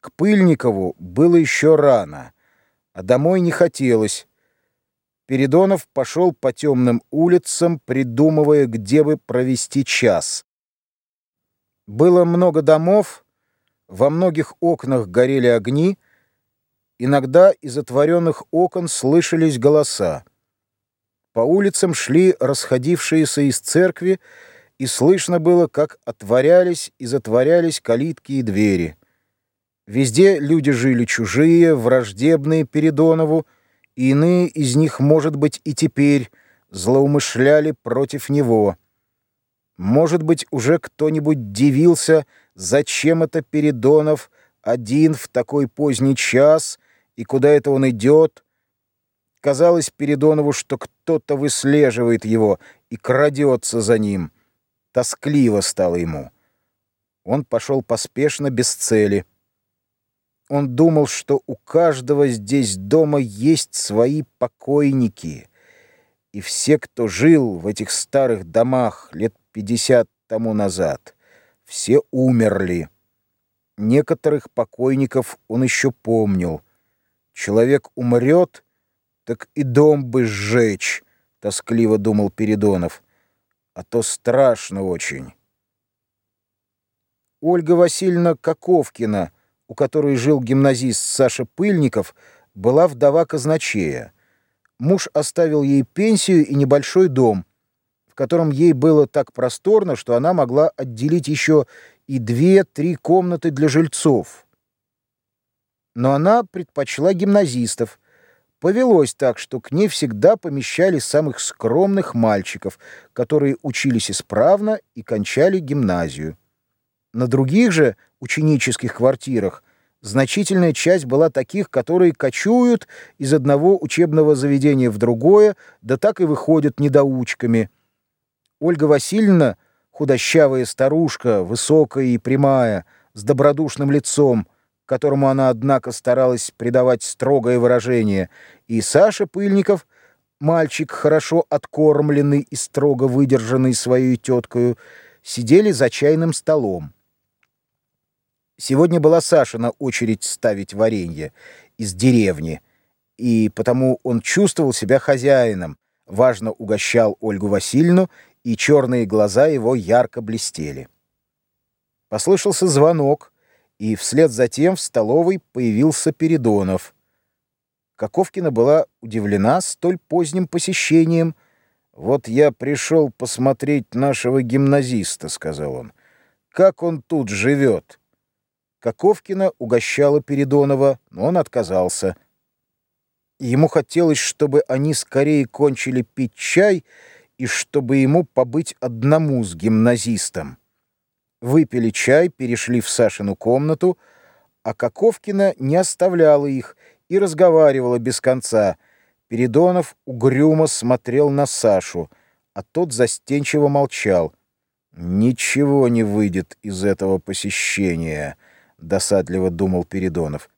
К Пыльникову было еще рано, а домой не хотелось. Передонов пошел по темным улицам, придумывая, где бы провести час. Было много домов, во многих окнах горели огни, иногда из отворенных окон слышались голоса. По улицам шли расходившиеся из церкви, и слышно было, как отворялись и затворялись калитки и двери. Везде люди жили чужие, враждебные Передонову, и иные из них, может быть, и теперь злоумышляли против него. Может быть, уже кто-нибудь дивился, зачем это Передонов один в такой поздний час и куда это он идет. Казалось Передонову, что кто-то выслеживает его и крадется за ним. Тоскливо стало ему. Он пошел поспешно, без цели. Он думал, что у каждого здесь дома есть свои покойники, и все, кто жил в этих старых домах лет пятьдесят тому назад, все умерли. Некоторых покойников он еще помнил. Человек умрет, так и дом бы сжечь, тоскливо думал Передонов а то страшно очень. Ольга Васильевна Каковкина, у которой жил гимназист Саша Пыльников, была вдова казначея. Муж оставил ей пенсию и небольшой дом, в котором ей было так просторно, что она могла отделить еще и две-три комнаты для жильцов. Но она предпочла гимназистов, Повелось так, что к ней всегда помещали самых скромных мальчиков, которые учились исправно и кончали гимназию. На других же ученических квартирах значительная часть была таких, которые кочуют из одного учебного заведения в другое, да так и выходят недоучками. Ольга Васильевна, худощавая старушка, высокая и прямая, с добродушным лицом, которому она, однако, старалась придавать строгое выражение, и Саша Пыльников, мальчик, хорошо откормленный и строго выдержанный своей теткою, сидели за чайным столом. Сегодня была Сашина очередь ставить варенье из деревни, и потому он чувствовал себя хозяином, важно угощал Ольгу Васильевну, и черные глаза его ярко блестели. Послышался звонок, и вслед за тем в столовой появился Передонов. Каковкина была удивлена столь поздним посещением. «Вот я пришел посмотреть нашего гимназиста», — сказал он. «Как он тут живет?» Каковкина угощала Передонова, но он отказался. Ему хотелось, чтобы они скорее кончили пить чай и чтобы ему побыть одному с гимназистом выпили чай, перешли в Сашину комнату, а Каковкина не оставляла их и разговаривала без конца. Передонов угрюмо смотрел на Сашу, а тот застенчиво молчал. «Ничего не выйдет из этого посещения», — досадливо думал Передонов.